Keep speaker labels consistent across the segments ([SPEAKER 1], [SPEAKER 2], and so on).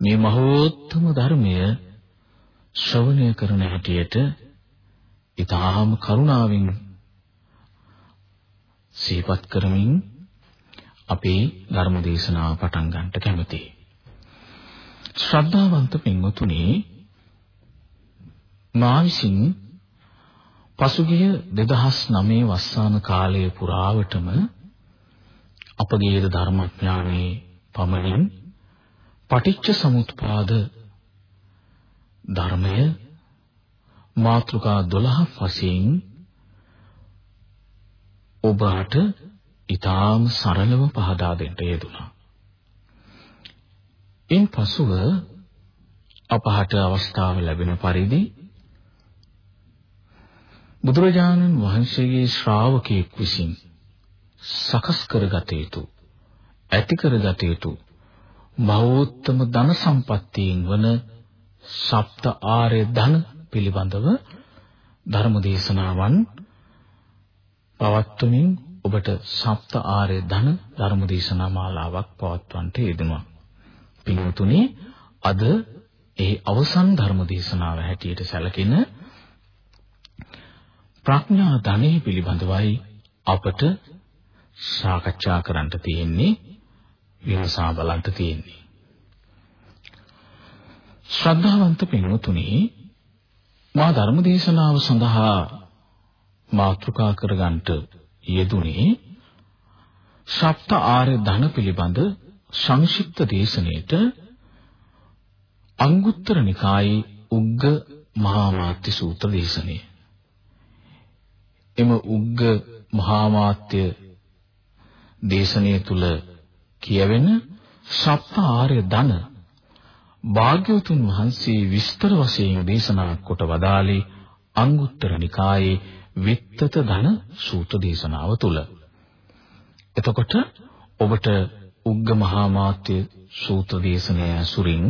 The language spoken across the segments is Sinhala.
[SPEAKER 1] මේ මහෝත්තම ධර්මය ශ්‍රවණය කරන හැටියට ඊටාම කරුණාවෙන් සිහිපත් කරමින් අපේ ධර්ම දේශනාව පටන් ගන්නට කැමතියි. ශ්‍රද්ධාවන්ත පින්වතුනි මා විසින් පසුගිය 2009 වස්සාන කාලය පුරාවටම අපගේ ධර්මඥානයේ පමණින් පටිච්ච සමුප්පාද ධර්මය මාතෘකා 12ක් වශයෙන් ඔබට ඊටාම් සරලව පහදා දෙන්න යෙදුණා. ඉන් පසුව අපහට අවස්ථාව ලැබෙන පරිදි බුදුරජාණන් වහන්සේගේ ශ්‍රාවකයෙක් විසින් සකස් කරගත යුතු ඇති කරගත යුතු මහෝත්තම ධන සම්පත්තියෙන් වන සප්ත ආර්ය ධන පිළිබඳව ධර්ම දේශනාවන් පවත්වමින් ඔබට සප්ත ආර්ය ධන ධර්ම දේශනා මාලාවක් පවත්වන්නට යෙදුණා. පින්වතුනි අද ඒ අවසන් ධර්ම දේශනාව හැටියට සැලකෙන ප්‍රඥා ධනෙ පිළිබඳවයි අපට සාකච්ඡා කරන්න තියෙන්නේ විමසා බලන්න තියෙන්නේ. ශ්‍රද්ධාවන්ත පින්වතුනි මා ධර්ම දේශනාව සඳහා මාතෘකා කරගන්නට යෙදුනේ සප්ත ආර්ය ධන පිළිබඳ සංක්ෂිප්ත දේශනෙට අංගුත්තර නිකායේ උග්ග මහා මාත්‍ය සූත්‍ර දේශනය. එම උග්ග මහා මාත්‍ය දේශනය තුල කියවෙන සප්ත ආර්ය ධන භාග්‍යවතුන් වහන්සේ විස්තර වශයෙන් දේශනා කොට වදාළේ අංගුත්තර නිකායේ විත්තත ධන සූත්‍ර දේශනාව තුල. එතකොට ඔබට උග්ග මහා මාත්‍ය සූත්‍ර දේශනය ඇසුරින්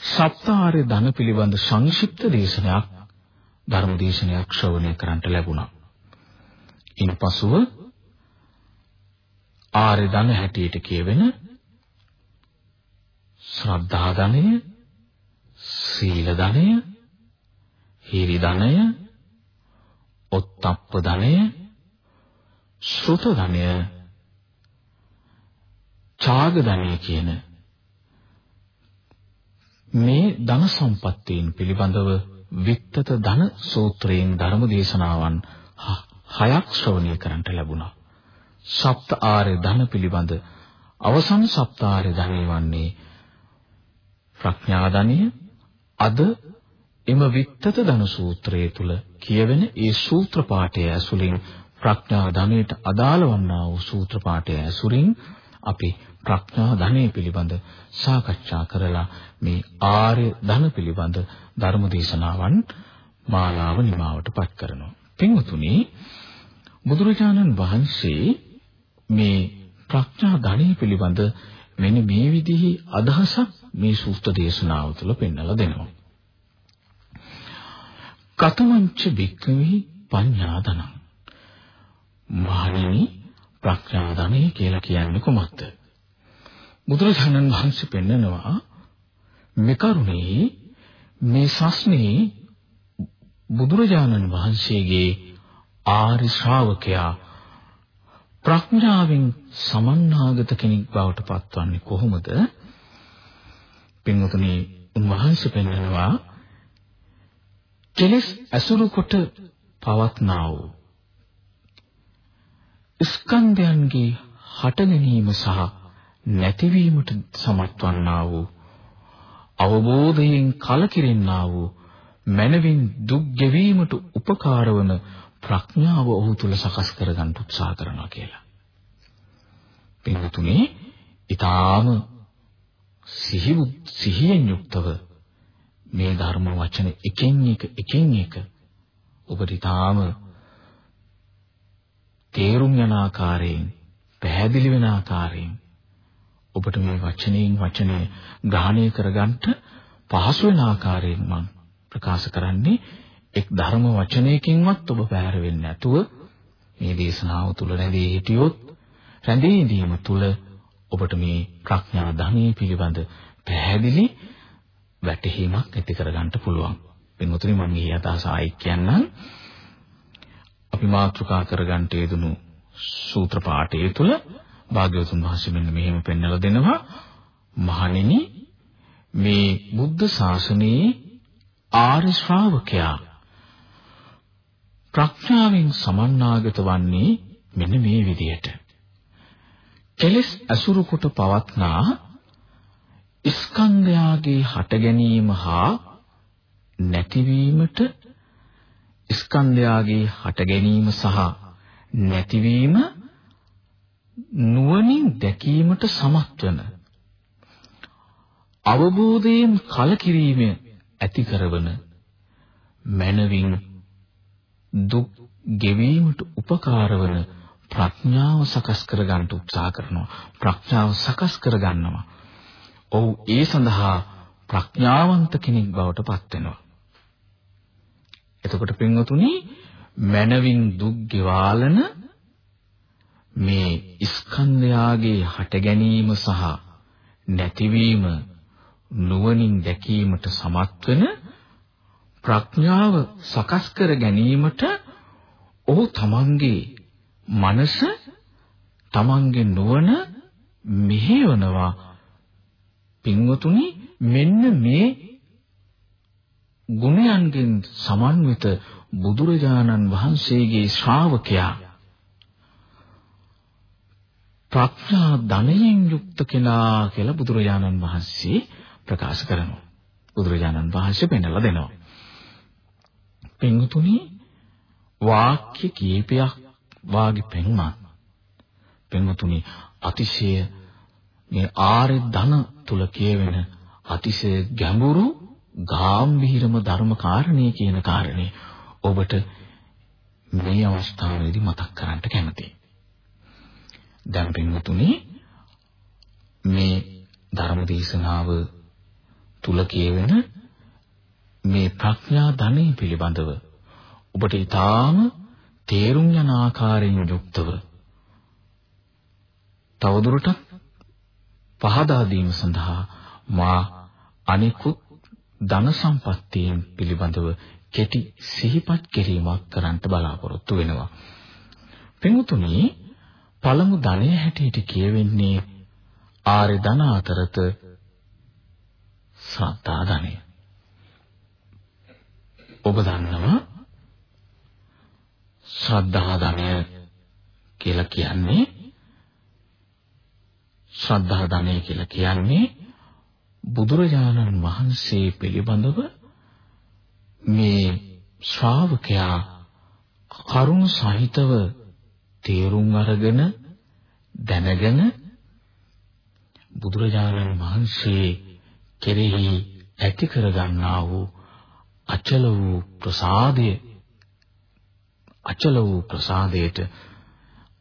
[SPEAKER 1] සප්තාර්ය ධන පිළිබඳ සංක්ෂිප්ත දේශනයක් ධර්ම දේශනයක් ශ්‍රවණය කරන්නට ලැබුණා. ඉන්පසුව ආර්ය ධන හැටියට කියවෙන ශ්‍රද්ධා ධනය, සීල ධනය, හීරි ධනය, ඔත්තප්ප ධනය, ශ්‍රුත ධනය, ඡාග ධනය කියන මේ ධන සම්පත්තීන් පිළිබඳව විත්තත ධන සූත්‍රයෙන් ධර්ම දේශනාවන් හයක් ශ්‍රවණය කරන්නට ලැබුණා. සප්ත ආර්ය ධන පිළිබඳ අවසන් සප්ත ආර්ය ධනෙ වන්නේ ප්‍රඥා ධනය අද එම විත්තත ධන සූත්‍රයේ තුල කියවෙන ඒ සූත්‍ර පාඨය ඇසුරින් ප්‍රඥා ධනයට අදාළ වන්නා වූ සූත්‍ර පාඨය ඇසුරින් අපි ප්‍රඥා ධනය පිළිබඳ සාකච්ඡා කරලා මේ ආර්ය ධන පිළිබඳ ධර්ම දේශනාවන් මාලාව නිමාවටපත් කරනවා. පින්වතුනි බුදුරජාණන් වහන්සේ මේ ප්‍රඥා ධනය පිළිබඳ මෙන්න මේ විදිහේ අදහසක් මේ සූත්‍ර දේශනාව තුළ පෙන්වලා දෙනවා. කතමංච භික්ඛවේ පඤ්ඤාදනං මහණෙනි ප්‍රඥා ධනෙ කියලා කියන්නේ කොහොමද? බුදුරජාණන් වහන්සේ පෙන්නනවා මේ කරුණේ මේ සස්නේ බුදුරජාණන් වහන්සේගේ ආරි ශ්‍රාවකයා ප්‍රඥාවෙන් සමන්නාගත කෙනෙක් බවට පත්වන්නේ කොහොමද? පින්වතුනි උන්වහන්සේ පෙන්නනවා කෙලස් ඇසුරු කොට පවත්නා වූ ස්කන්ධයන්ගේ හට ගැනීම සහ නැතිවීමට සමත් වන්නා වූ අවබෝධයෙන් කලකිරෙන්නා වූ මනවින් දුක් ගෙවීමට උපකාර වන ප්‍රඥාව ඔහු තුල සකස් කරගන්න උත්සාහ කරනවා කියලා. පින්තුනේ ඊටාම සිහි සිහියෙන් යුක්තව මේ ධර්ම වචන එකින් එක එකින් එක ඔබට ඊටාම තේරුම් යන ආකාරයෙන් පැහැදිලි වෙන ආකාරයෙන් ඔබට මේ වචනයෙන් වචනේ ග්‍රහණය කරගන්න පහසු වෙන ආකාරයෙන් මම ප්‍රකාශ කරන්නේ එක් ධර්ම වචනයකින්වත් ඔබ පැහැර වෙන්නේ නැතුව මේ දේශනාව තුල රැඳී හිටියොත් රැඳී ඉඳීම තුල ඔබට මේ ප්‍රඥා ධනෙ පිළිබඳ පැහැදිලි වැටහීමක් ඇති කරගන්න පුළුවන්. පින්වතුනි මම මේ අදහස ආයි කියන්නම්. අපි මාතෘකා කරගන්න යෙදුණු සූත්‍ර පාඨය තුළ භාග්‍යවතුන් වහන්සේ මෙන්න මෙහෙම පෙන්වලා දෙනවා. මහණෙනි මේ බුද්ධ ශාසනයේ ආර්ය ශ්‍රාවකයා ප්‍රඥාවෙන් සමන්නාගත වන්නේ මෙන්න මේ විදියට. කෙලස් අසුරු කොට පවත්නා ස්කන්ධයාගේ හට ගැනීම හා නැතිවීමට ස්කන්ධයාගේ හට ගැනීම සහ නැතිවීම නුවණින් දැකීමට සමත් වන අවබෝධයෙන් කලකිරීම ඇති කරවන මනවින් දුක් ගෙවීමට උපකාර වන ප්‍රඥාව සකස් කර ගන්න උත්සාහ කරනවා. ප්‍රඥාව සකස් කර ගන්නවා ඔව් ඒ සඳහා ප්‍රඥාවන්ත කෙනෙක් බවට පත් වෙනවා. එතකොට පින්වතුනි මනවින් දුක් ගෙවාලන මේ ස්කන්ධයාගේ හට ගැනීම සහ නැතිවීම නුවණින් දැකීමට සමත් වෙන ප්‍රඥාව සකස් කර ගැනීමට ඔහු තමන්ගේ මනස තමන්ගේ නුවණ මෙහෙවනවා පින්වතුනි මෙන්න මේ ගුණයන්ගෙන් සමන්විත බුදුරජාණන් වහන්සේගේ ශ්‍රාවකයා ප්‍රඥා ධනයෙන් යුක්ත කෙනා කියලා බුදුරජාණන් වහන්සේ ප්‍රකාශ කරනවා. බුදුරජාණන් වහන්සේ පෙන්වලා දෙනවා. පින්තුනි වාක්‍ය කීපයක් වාගේ පෙන්වන්න. පින්තුනි අතිශය මේ ආර්ය ධන තුල කියවෙන අතිශය ගැඹුරු ගාම්භීරම ධර්ම කාරණේ කියන කාරණේ ඔබට මේ අවස්ථාවේදී මතක් කරන්න කැමතියි. දැන් පින්වතුනි මේ ධර්ම දේශනාව තුල කියවෙන මේ ප්‍රඥා ධනෙ පිළිබඳව ඔබට ඊටාම තේරුම් යන ආකාරයෙන් යුක්තව තවදුරටත් පහදා දීම සඳහා මා අනිකුත් ධන සම්පත්තියෙන් පිළිබඳව කෙටි සිහිපත් කිරීමක් කරන්නට බලාපොරොත්තු වෙනවා. පින්තුනි පළමු ධනය හැටියට කියවෙන්නේ ආර්ය ධන අතරත ශ්‍රද්ධා ධනය. ඔබ දන්නවා? ශ්‍රද්ධා ධනය කියලා කියන්නේ ශ්‍රද්ධා ධනය කියලා කියන්නේ බුදුරජාණන් වහන්සේ පිළිබඳව මේ ශ්‍රාවකයා කරුණ සහිතව තේරුම් අරගෙන දැනගෙන බුදුරජාණන් වහන්සේ කෙරෙහි ඇති කරගන්නා වූ අචල වූ ප්‍රසාදය අචල වූ ප්‍රසාදයට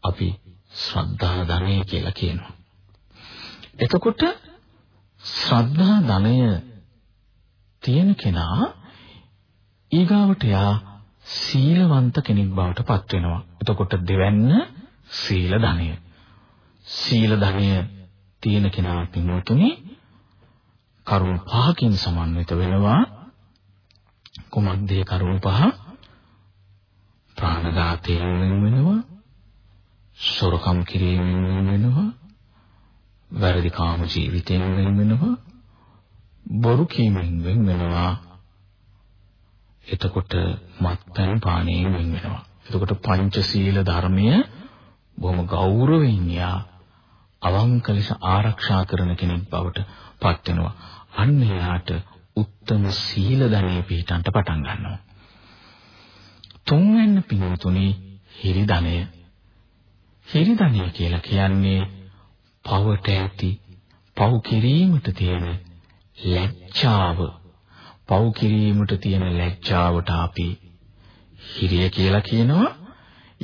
[SPEAKER 1] අපි ශ්‍රද්ධා ධනය කියලා කියනවා. එතකොට ශ්‍රද්ධා ධනය තියෙන කෙනා ඊගාවට යා සීලවන්ත කෙනෙක් බවට පත් වෙනවා. එතකොට දෙවැන්න සීල ධනය. සීල ධනය තියෙන කෙනා පින්වතුනි කරුණ පහකින් සමන්විත වෙනවා. කුමක්ද ඒ කරුණ පහ? ප්‍රාණඝාතයෙන් වෙනවා. සොරකම් කිරීමෙන් වෙනවා. වැරදි කාම ජීවිතයෙන් වෙනවා. බොරු කීමෙන් වෙනවා. එතකොට මත්පැන් පානයෙන් වෙනවා. එතකොට පංචශීල ධර්මය බොහොම ගෞරවයෙන් යා අවංක ලෙස ආරක්ෂා කරන කෙනෙක් බවට පත් වෙනවා. අන්න එයාට උත්තම සීල ධනෙ පිහිටන්ට පටන් ගන්නවා. තුන්වෙනි පින්තුනේ හිරි ධනය. හිරි ධනය කියලා කියන්නේ පවට ඇති පව් කිරීමට තියෙන ලැජ්ජාව පව් කිරීමට තියෙන ලැජ්ජාවට අපි හිරිය කියලා කියනවා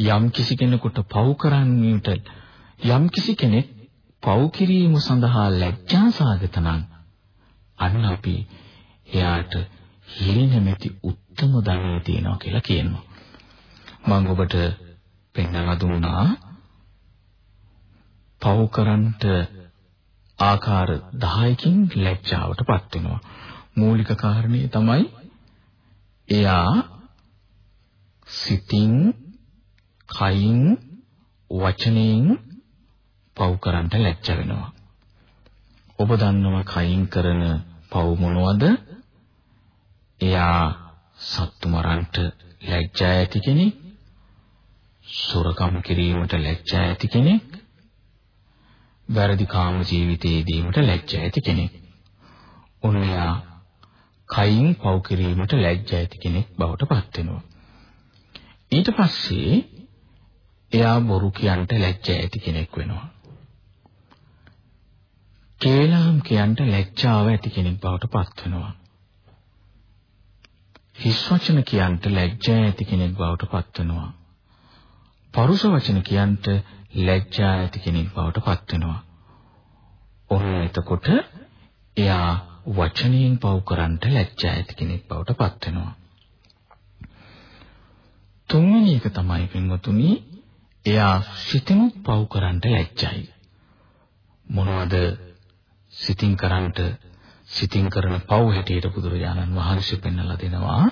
[SPEAKER 1] යම් කිසි කෙනෙකුට පව් කරන්නට යම් කිසි කෙනෙක් පව් කිරීම සඳහා ලැජ්ජාසගත නම් අන්න අපි එයාට හිරි නැමැති උත්තම ධර්මය තියෙනවා කියලා කියනවා මම ඔබට පෙන්වලා දුන්නා පව් කරන්ට ආකාර 10කින් ලැජ්ජාවටපත් වෙනවා. මූලික කාරණේ තමයි එයා සිතින්, කයින්, වචනයෙන් පව් කරන්න ලැජ්ජ වෙනවා. ඔබ දන්නවා කයින් කරන පව් මොනවද? එයා සත්තු මරන්ට ලැජ්ජා ඇති කෙනෙක්. සොරකම් කිරීමට ලැජ්ජා ඇති කෙනෙක්. වැරදි කාම ජීවිතයේදීමට ලැජ්ජා ඇති කෙනෙක්. ඔන්නයා කයින් පව් කිරීමට ලැජ්ජා ඇති කෙනෙක් බවට පත් වෙනවා. ඊට පස්සේ එයා බොරු කියන්ට ලැජ්ජා ඇති කෙනෙක් වෙනවා. කේලම් කියන්ට ලැජ්ජාව ඇති කෙනෙක් බවට පත් වෙනවා. හිස් වචන කියන්ට ලැජ්ජා ඇති කෙනෙක් බවට පත් වෙනවා. පරුෂ වචන කියන්ට ලැජ්ජා ඇති කෙනෙක් බවට පත් වෙනවා. ඔන්න එතකොට එයා වචනයෙන් පව් කරන්නට ලැජ්ජා ඇති කෙනෙක් බවට පත් වෙනවා. තුන්වෙනි එක තමයි පින්වතුනි එයා සිතිනුත් පව් කරන්නට ලැජ්ජයි. මොනවද සිතින් කරන්නට සිතින් කරන පව් හැටියට බුදුරජාණන් වහන්සේ පෙන්වලා දෙනවා.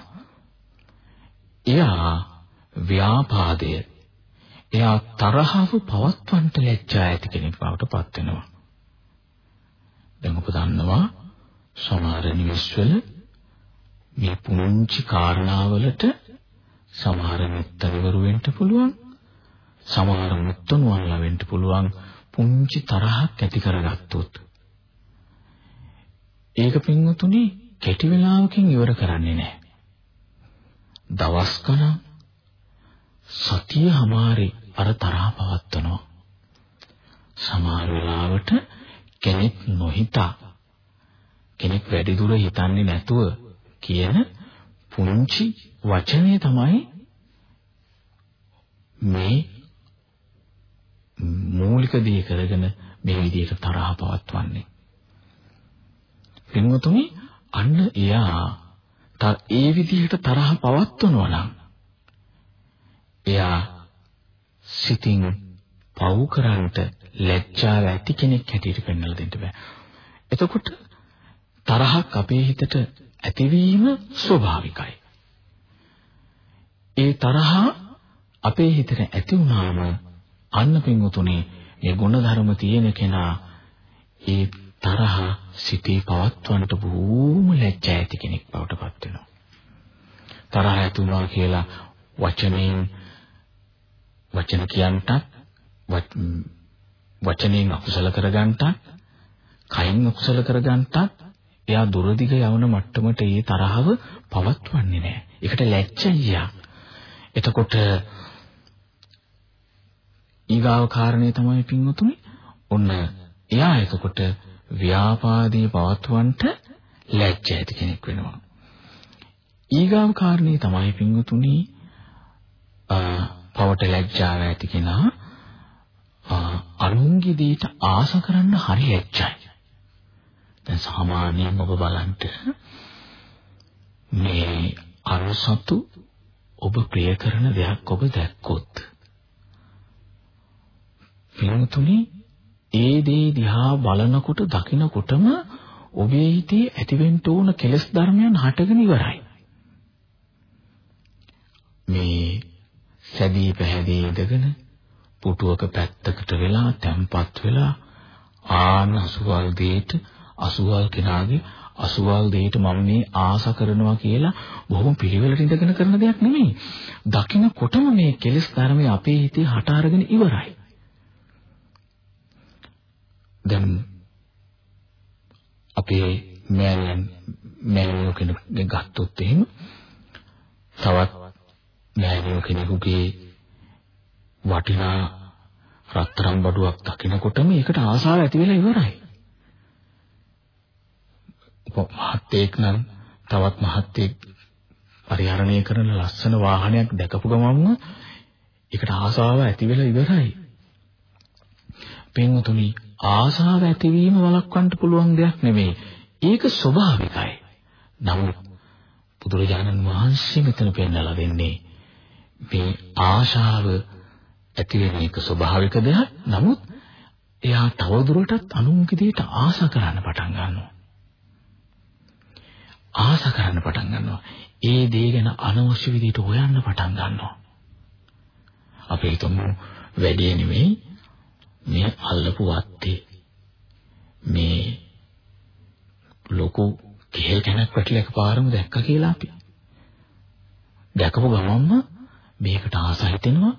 [SPEAKER 1] එයා ව්‍යාපාදය එයා තරහව පවත්වන්නට ලැජ්ජා ඇති කෙනෙක් බවට පත් වෙනවා. දැන් ඔබ දන්නවා සමහර නිවෙස්වල මේ පුංචි කාරණාවලට සමහර මෙත්තනවරු වෙන්න පුළුවන් සමහර මුත්තණුවන්ලා වෙන්න පුළුවන් පුංචි තරහක් ඇති කරගත්තොත් ඒක පින්වතුනි කෙටි වෙලාවකින් ඉවර කරන්නේ නැහැ දවස් ගණන් සතිය හැමාරේ අර තරහ පවත්වනවා සමහර වෙලාවට කෙනෙක් නොහිතා කෙනෙක් වැඩි දුර හිතන්නේ නැතුව කියන පුංචි වචනේ තමයි මේ මූලික දේ කරගෙන මේ විදිහට තරහ පවත්වන්නේ. පින්වතුනි අන්න එයා ඒ විදිහට තරහ පවත්වනවා නම් එයා සිතින් පව් කරන්නට ලැජ්ජාව ඇති කෙනෙක් හැටියට පෙන්වලා දෙන්න බෑ. එතකොට තරහක් අපේ හිතට ඇතිවීම ස්වභාවිකයි. ඒ තරහ අපේ හිතට ඇති වුණාම අන්න පින්වතුනි මේ ගුණධර්ම තියෙන කෙනා ඒ තරහ සිතේ පවත්වන්නට බොහෝම ලැජ්ජා ඇති කෙනෙක් බවට පත් වෙනවා. තරහ ඇති වුණා කියලා වචනයෙන් වචන කියන්ටත් වචනයෙන් අකුසල කරගන්නටත් කයින් අකුසල කරගන්නටත් එයා දුරදිග යවන මට්ටමට ඒ තරහව පවත්වන්නේ නැහැ. ඒකට ලැජ්ජයියා. එතකොට ඊගාව කාරණේ තමයි පින්වතුනි ඔන්න එයා එතකොට ව්‍යාපාදී පවත්වන්නට ලැජ්ජ ඇති කෙනෙක් වෙනවා. ඊගාව කාරණේ තමයි පින්වතුනි පවට ලැජ්ජාව ඇති කෙනා අනුන්ගේ දේට ආස කරන්න හරි ලැජ්ජයි. දැන් සාමාන්‍යයෙන් ඔබ බලන්න මේ අරසතු ඔබ ප්‍රිය කරන දෙයක් ඔබ දැක්කොත් පින්තුනි ඒ දේ දිහා බලනකොට දකිනකොටම ඔබේ හිතේ ඇතිවෙන්න ඕන කෙලෙස් ධර්මයන් හටගෙන ඉවරයි. මේ සැදී පැහැදී ඉඳගෙන පුටුවක පැත්තකට වෙලා තැම්පත් වෙලා ආන අසුවල් දෙයට අසුවල් කෙනාගේ අසුවල් දෙයට මම මේ ආස කරනවා කියලා බොහොම පිළිවෙලට ඉඳගෙන කරන දෙයක් නෙමෙයි. දකින්නකොටම මේ කෙලෙස් ධර්මයේ අපේ හිතේ හට අරගෙන ඉවරයි. දැන් අපේ මෑණියන් මෑණියෝ කෙනෙක් ගත්තොත් එහෙම තවත් මෑණියෝ කෙනෙකුගේ වටිනා රත්තරන් බඩුවක් දකිනකොටම ඒකට ආසාව ඇති වෙලා ඉවරයි. මහත්තයෙක් නම් තවත් මහත්තයෙක් පරිහරණය කරන ලස්සන වාහනයක් දැකපු ගමන්ම ඒකට ආසාව ඇති වෙලා ඉවරයි. පින්වතුනි ආසාව ඇතිවීම වළක්වන්න පුළුවන් දෙයක් නෙමෙයි. ඒක ස්වභාවිකයි. නමුත් බුදුරජාණන් වහන්සේ මෙතන පෙන්නලා දෙන්නේ මේ ආශාව ඇති වෙන එක ස්වභාවික දෙයක්. නමුත් එයා තවදුරටත් අනුන්ගේ දෙයට ආස කරන්න පටන් ගන්නවා. ආස කරන්න පටන් ගන්නවා. ඒ දේ ගැන අනවශ්‍ය විදිහට හොයන්න පටන් ගන්නවා. අපි හිතමු වැඩේ නෙමෙයි මේ අල්ලපු වත්තේ මේ ලොකු කෙහෙල් කනක් වැටිලා එකපාරම දැක්ක කියලා අපි. දැකපු ගමන්ම මේකට ආස හිතෙනවා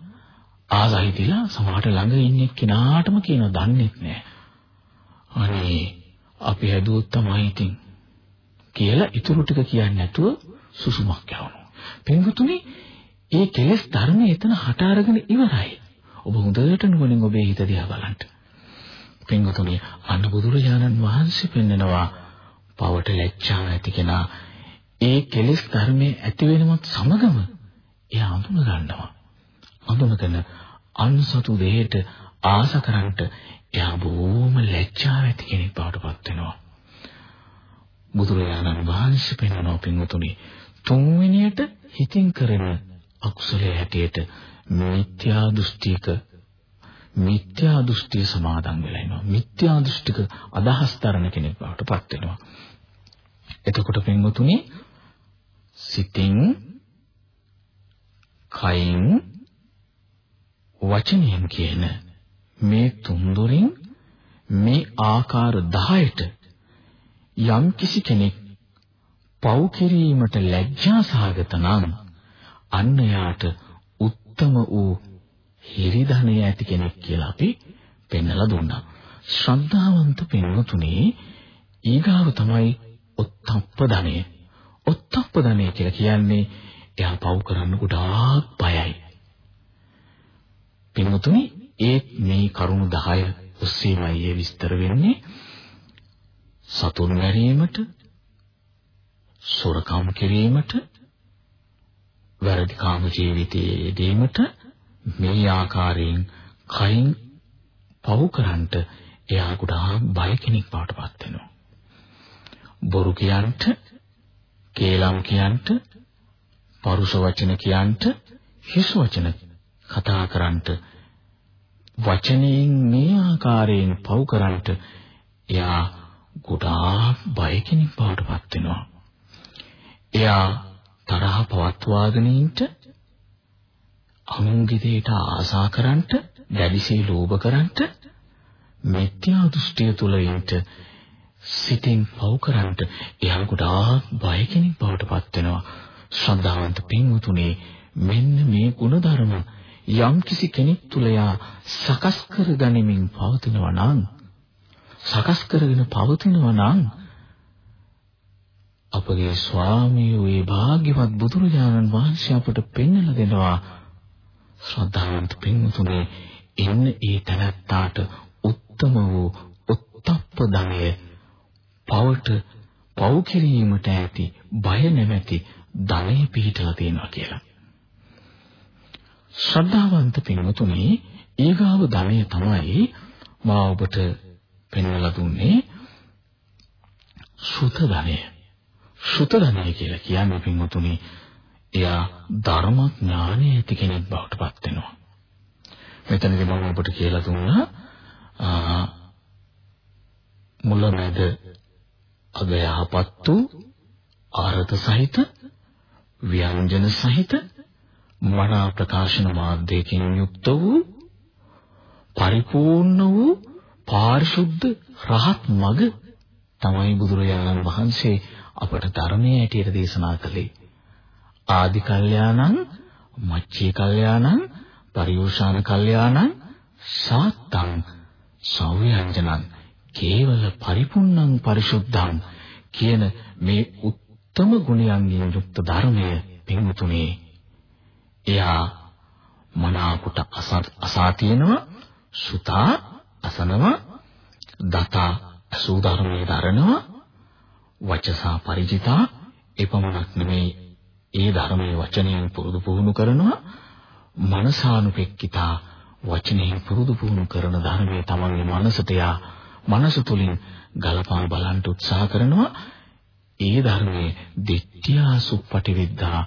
[SPEAKER 1] ආස හිතිලා සමහරට ළඟ ඉන්න කෙනාටම කියනවා දන්නේ නැහැ. අනේ අපි හැදුවොත් තමයි ඉතින් කියලා ඊටු ටික කියන්නේ නැතුව සුසුමක් යවනවා. පින්වතුනි ඒ කෙලෙස් ධර්මයේ එතන හට අරගෙන ඉවරයි. ඔබ හොඳට නුවණින් ඔබේ හිත දිහා බලන්න. පින්වතුනි අන්න බුදුරජාණන් වහන්සේ පෙන්නනවා පවට ලැජ්ජාව ඇති කෙනා ඒ කෙලෙස් ධර්මයේ ඇති වෙනවත් සමගම එයා අඳුන ගන්නවා. අඳුනගෙන අන්සතු දෙයට ආස කරන්ට එයා බොහොම ලැජ්ජාව ඇති කෙනෙක් බවට පත් වෙනවා. බුදුරජාණන් වහන්සේ පෙන්වනවා පින්වතුනි තුන්වෙනියට හිතින් කරන අකුසලයේ හැටියට මිත්‍යා දෘෂ්ටික මිත්‍යා දෘෂ්ටිය සමාදන් වෙලා ඉනවා. මිත්‍යා දෘෂ්ටික අදහස් දරන කෙනෙක් බවට පත් වෙනවා. එතකොට පින්වතුනි සිතින් කයින් වචනයෙන් කියන මේ තුන්දොරින් මේ ආකාර 10ට යම් කිසි කෙනෙක් පව් කිරීමට ලැජ්ජා සහගත නම් අන්න යාට උත්තම වූ හිරිධනය ඇති කෙනෙක් කියලා අපි පෙන්වලා දුන්නා. ශ්‍රද්ධාවන්ත පින්වතුනි ඊගාව තමයි ඔත්තප්ප ධනය. ඔත්තප්ප ධනය කියලා කියන්නේ එයා පව් කරන්න ගොඩාක් බයයි. පින්වතුනි ඒ මේ කරුණු 10 ඔස්සේමයි ඒ විස්තර වෙන්නේ. සතුන් මැරීමට, සොරකම් කිරීමට, වැරදි කාම ජීවිතයේ යෙදීමට මේ ආකාරයෙන් කයින් පව් කරන්ට එයා ගොඩාක් බය කෙනෙක් බවට පත් වෙනවා. බොරු කියන්ට, කේලම් කියන්ට, පරුෂ වචන කියන්ට, හිස් වචන කතා කරන්ට වචනයෙන් මේ ආකාරයෙන් පව් කරන්ට එයා ගොඩාක් බය කෙනෙක් බවට පත් වෙනවා. එයා තරහ පවත්වාගෙන ඉන්න අනුන්ගේ දෙයට ආසා කරන්ට, දැඩිසේ ලෝභ කරන්ට, මිත්‍යා දෘෂ්ටිය තුල ඉන්න සිතින් පව් කරන්ට එයා ගොඩාක් බය කෙනෙක් බවට පත් වෙනවා. ශ්‍රද්ධාවන්ත පින්වතුනි මෙන්න මේ ಗುಣධර්ම යම් කිසි කෙනෙක් තුල යා සකස් කර ගනිමින් පවතිනවා නම් සකස් කරගෙන පවතිනවා නම් අපගේ ස්වාමී වූ භාග්‍යවත් බුදුරජාණන් වහන්සේ අපට පෙන්වලා දෙනවා ශ්‍රද්ධාවන්ත පින්වතුනි එන්න ඒ තනත්තාට උත්තම වූ උත්තප්ප ධනය පවට පව් කිරීමට ඇති බය නැමැති ධනය පිහිටලා තියෙනවා කියලා. ශ්‍රද්ධාවන්ත පින්වතුනි ඊගාව ධනය තමයි මා ඔබට පෙන්වලා දුන්නේ සුත ධනය. සුත ධනය කියලා කියන්නේ පින්වතුනි එයා ධර්මඥානය ඇති කෙනෙක් බවට පත් වෙනවා. මෙතනදී මම ඔබට කියලා දුන්නා මුලමැද අග යහපත් වූ ආරත සහිත ව්‍යංජන සහිත මනා ප්‍රකාශන මාධ්‍යකින් යුක්ත වූ පරිපූර්ණ වූ පාරිශුද්ධ රහත් මග තමයි බුදුරජාණන් වහන්සේ අපට ධර්මයේ ඇටියට දේශනා කළේ. ආදි කල්යාණං, මච්චේ කල්යාණං, පරියෝෂාන කල්යාණං, සාත්තං, සෞව්‍යංජනං, කේවල පරිපූර්ණං පරිශුද්ධං කියන මේ උත්තම ගුණයන්ගෙන් යුක්ත ධර්මය පින්තුනේ එයා මනාකොට අසා තියෙනවා සුතා අසනවා දතා අසූ ධර්මයේ දරනවා වචසා ಪರಿචිතා එපමණක් නෙමෙයි. ඒ ධර්මයේ වචනයෙන් පුරුදු පුහුණු කරනවා මනසානුපෙක්කිතා වචනයෙන් පුරුදු පුහුණු කරන ධර්මයේ තමන්ගේ මනසට යා මනස තුලින් ගලපා බලන්න උත්සාහ කරනවා. ඒ ධර්මයේ දිට්ඨියා සුප්පටිවිද්දා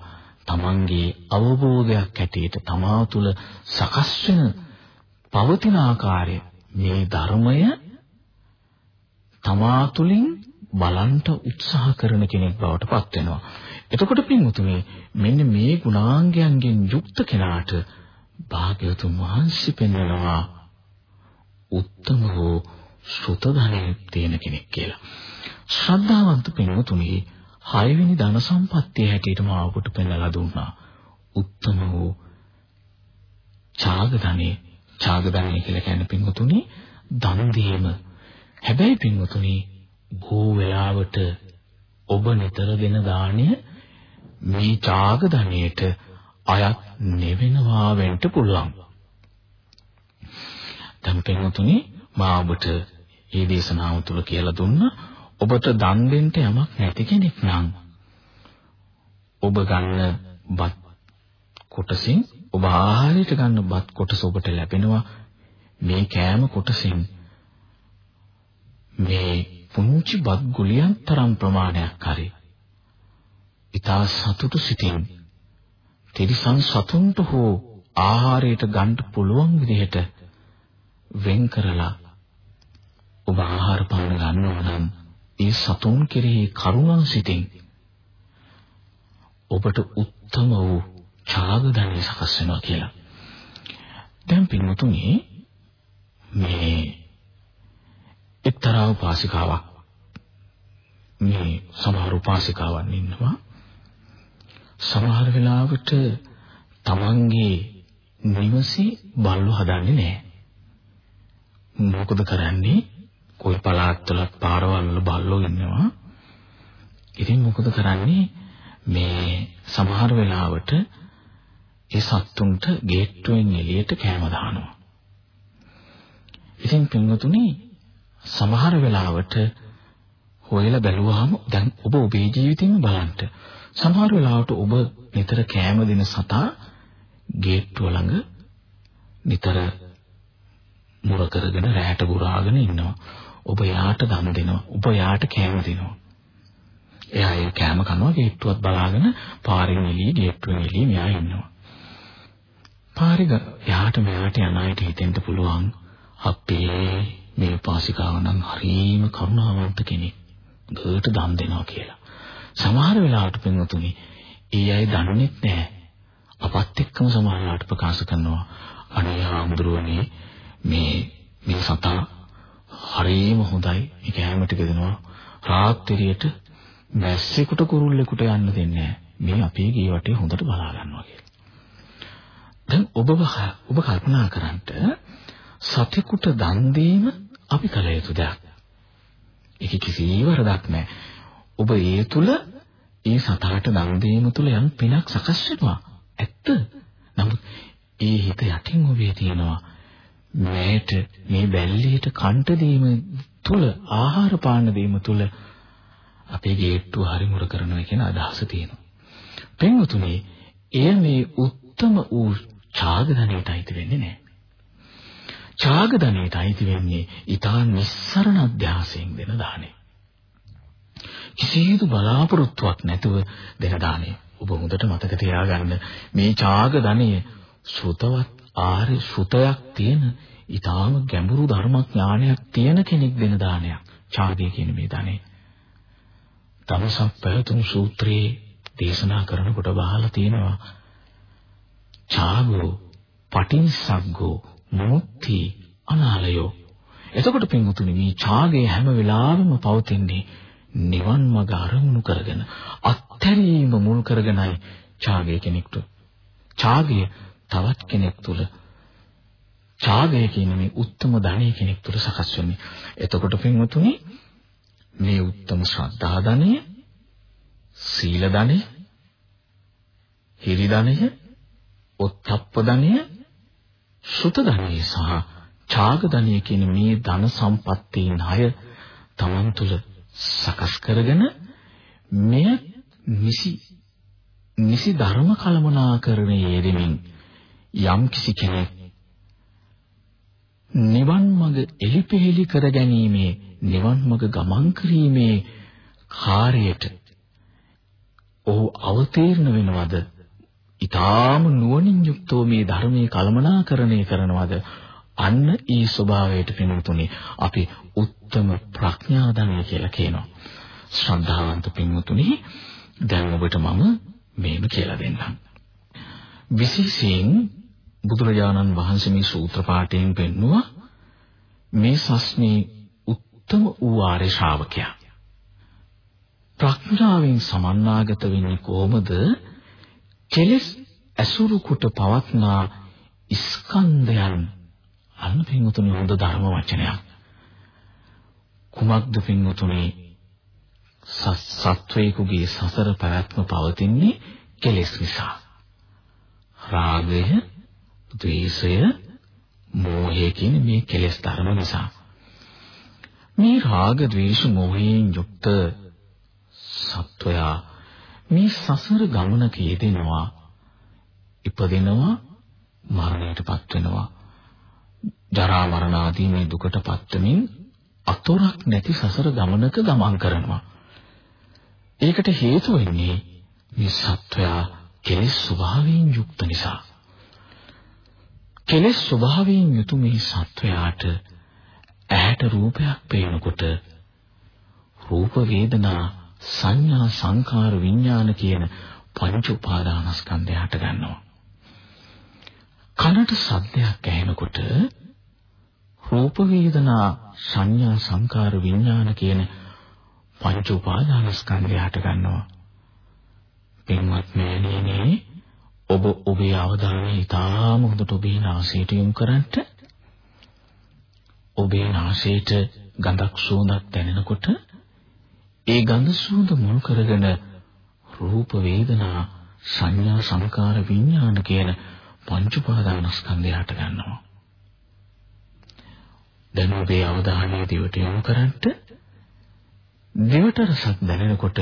[SPEAKER 1] තමන්ගේ අවබෝධයක් ඇටියට තමා තුළ සකස් වෙන පවතින ආකාරය මේ ධර්මය තමා තුළින් බලන්ට උත්සාහ කරන කෙනෙක් බවට පත් වෙනවා. එතකොට පින්වතුනි මෙන්න මේ ගුණාංගයන්ගෙන් යුක්ත කෙනාට භාග්‍යවතුන් වහන්සේ පෙන්වනවා උත්තම වූ ශ්‍රුත ධනෙ තියෙන කෙනෙක් කියලා. ශ්‍රද්ධාවන්ත පින්වතුනි හයවෙනි ධන සම්පත්තිය හැටියට මාවකට පෙන්වලා දුන්නා. උත්තම වූ ඡාග ධනෙ ඡාග ධනෙ කියලා කියන්නේ පින්වතුනි දන් දීම. හැබැයි පින්වතුනි බොහෝ වෙලාවට ඔබ නිතර දෙන දාණය මේ ඡාග ධනෙට අයත් නෙවෙනවා වෙන්න පුළුවන්. දැන් පින්වතුනි මා ඔබට මේ දේශනාව තුළ කියලා දුන්නා ඔබට දන් දෙන්න යමක් නැති කෙනෙක් නම් ඔබ ගන්න බත් කොටසින් ඔබ ආහාරයට ගන්න බත් කොටස ඔබට ලැබෙනවා මේ කෑම කොටසින් මේ පුංචි බත් ගුලියන් තරම් ප්‍රමාණයක් හරි ඊතා සතුටු සිටින් තිරිසන් සතුන්ට හෝ ආහාරයට ගන්න පුළුවන් විදිහට වෙන් කරලා ඔබ ආහාර පාන ගන්නවා නම් ඒ සතුන් කෙරෙහි කරුණා සිටින් ඔබට උත්තම වූ ඡාගදණය සකස් වෙනවා කියලා. දැන් පින්වතුනි මේ එක්තරා උපාසිකාවක් මේ සමහර උපාසිකාවන් ඉන්නවා සමහර වෙලාවට තමන්ගේ නිවසේ බල්ලෝ හදන්නේ නැහැ. මොකද කරන්නේ? કોઈ පළාත්වල පාරවල් වල බල්ලෝ ඉන්නවා. ඉතින් මොකද කරන්නේ? මේ සමහර වෙලාවට ඒ සත්තුන්ට ගේට්ටුවෙන් එළියට කෑම දානවා. ඉතින් පින්වතුනි සමහර වෙලාවට හොයලා බැලුවාම දැන් ඔබ ඔබේ ජීවිතේම බලන්න. සමහර වෙලාවට ඔබ නිතර කෑම දෙන සතා ගේට්ටුව ළඟ නිතර මුර කරගෙන රැට ගුරාගෙන ඉන්නවා. ඔබ යාට දන් දෙනවා. ඔබ යාට කෑම දෙනවා. එයා ඒ කෑම කනවා ගේට්ටුවත් බලාගෙන පාරෙන් එළිය ගේට්ටුවෙන් එළිය මෙයා ඉන්නවා. පාරේ යාට මෙයාට යන අයට හිතෙන්න පුළුවන් අපේ මේ පාසිකාව නම් හරීම කරුණාවන්ත කෙනෙක්. ගොඩට දන් දෙනවා කියලා. සමහර වෙලාවට පින්වතුනි, ඒ අය දන්නේ නැහැ. අපත් එක්කම සමහරවිට ප්‍රකාශ කරනවා අනේ ආම්දුරුවනේ මේ මේ සතා හරීම හොඳයි. මේ කෑම ටික දෙනවා. රාත්‍රියට මැස්සෙකුට කුරුල්ලෙකුට යන්න දෙන්නේ නැහැ. මේ අපේ ගේ වටේ හොඳට බලා ගන්නවා කියලා. දැන් ඔබ ඔබ කල්පනා කරන්ට සතෙකුට දන් දීම අපි කල යුතු දෙයක්. ඒක කිසි වරදක් නැහැ. ඔබ ඒ තුල ඒ සතාට දන් දීම තුල යම් පිනක් සකස් වෙනවා. ඇත්ත. නමුත් ඒ හිත යටින් ඔබේ තියෙනවා මේට මේ බැල්ලියට කන්ට දීම තුල ආහාර පාන දීම තුල අපේ ගේට්ටුව හරි මුර කරනවා කියන අදහස තියෙනවා. පෙන්වතුනි, එය මේ උත්තම වූ ඡාගධනයට අයිති වෙන්නේ නැහැ. ඡාගධනයට අයිති වෙන්නේ ඊටා නිස්සරණ අධ්‍යාසයෙන් දෙන දාණය. කිසිදු බලාපොරොත්තුවක් නැතුව දෙන දාණය. ඔබ හොඳට මතක තියාගන්න මේ ඡාගධනය ශ්‍රුතවත් ආර්ය ශ්‍රුතයක් තියෙන ඊටාම ගැඹුරු ධර්මඥානයක් තියෙන කෙනෙක් දෙන දානයක්. ඡාගය කියන මේ දාණය. තමසප්පයතුන් සූත්‍රයේ දේශනා කරනකොට බහලා තියෙනවා ඡාගෝ පටිනිසග්ගෝ මුක්ති අනාලයෝ. එතකොට පින්වතුනි මේ ඡාගය හැම වෙලාවෙම පවතින්නේ නිවන් මඟ අරමුණු කරගෙන අත්හැරීම මුල් කරගෙනයි ඡාගය කෙනෙක්ට ඡාගය තවත් කෙනෙක් තුළ. ඡාගය කියන මේ උත්තම ධනෙ කෙනෙක් තුළ සකස් වෙන්නේ. එතකොට පින්වතුනි මේ උත්තම ශ්‍රද්ධා ධනය සීල ධනය හිරි ධනය ඔත්තප්ප ධනය සුත ධනය සහ ඡාග ධනය කියන මේ ධන සම්පත්තේ ණය තමන් තුළ සකස් කරගෙන මෙය නිසි නිසි ධර්ම කළමනාකරණයේ යෙදෙමින් යම් කිසි කෙනෙක් නිවන් මඟ එලිපෙහෙලි කර ගැනීමේ නිවන් මඟ ගමන් කිරීමේ කාර්යයට ඔහු අවතීර්ණ වෙනවද? ඊටාම නුවණින් යුක්තව මේ ධර්මයේ කළමනාකරණය කරනවද අන්න ඒ ස්වභාවයට පින්වතුනි අපි උත්තම ප්‍රඥා ධනය කියලා කියනවා. ශ්‍රද්ධාවන්ත පින්වතුනි දැන් ඔබට මම මේම කියලා දෙන්නම්. විශේෂයෙන් බුදුරජාණන් වහන්සේ මේ සූත්‍ර පාඨයෙන් පෙන්වුවා මේ සස්නේ උත්තම වූ ආර්ය ශ්‍රාවකයා. ප්‍රඥාවෙන් සමන්නාගත වෙන්නේ කොහොමද? කෙලස් ඇසුරු කොට පවත්නා ස්කන්ධයන් අන්න පින්වතුනි හොඳ ධර්ම වචනයක්. කුමක්ද පින්වතුනි සත්වේකුගේ සසර පැවැත්ම පවතින්නේ කෙලෙස් නිසා. රාගය, ද්වේෂය, මෝහය කියන මේ කෙලෙස් ධර්ම නිසා. මේ රාග, ද්වේෂ, මෝහයෙන් යුක්ත සත්වයා මේ සසර ගමනක යෙදෙනවා ඉපදෙනවා මරණයටපත් වෙනවා. ජරා මරණ ආදී මේ දුකටපත් වෙමින් අතොරක් නැති සසර ගමනක ගමන් කරනවා. ඒකට හේතු වෙන්නේ මේ සත්වයා කෙලෙස් ස්වභාවයෙන් යුක්ත නිසා. කෙලෙස් ස්වභාවයෙන් යුතු මේ සත්වයාට ඇහැට රූපයක් පේනකොට රූප වේදනා සංඥා සංකාර විඥාන කියන පංච උපාදානස්කන්ධය හට ගන්නවා. කනට සද්දයක් ඇහෙනකොට රූප වේදනා සංඥා සංකාර විඥාන කියන පංච උපාදානස්කන්ධය හට ගන්නවා. පින්වත් මෑණියනේ ඔබ ඔබේ අවධානය ඉතාම හොඳට ඔබේ නාසයට යොමු කරන්ට ඔබේ නාසයට ගඳක් සුවඳක් දැනෙනකොට ඒ ගඳ සුවඳ මුල් කරගෙන රූප වේදනා සංඥා සංකාර විඥාන කියන පංච උපාදානස්කන්ධය හට ගන්නවා. දැන් ඔබේ අවධානය දිවට යොමු කරන්ට දිවට රසක් දැනෙනකොට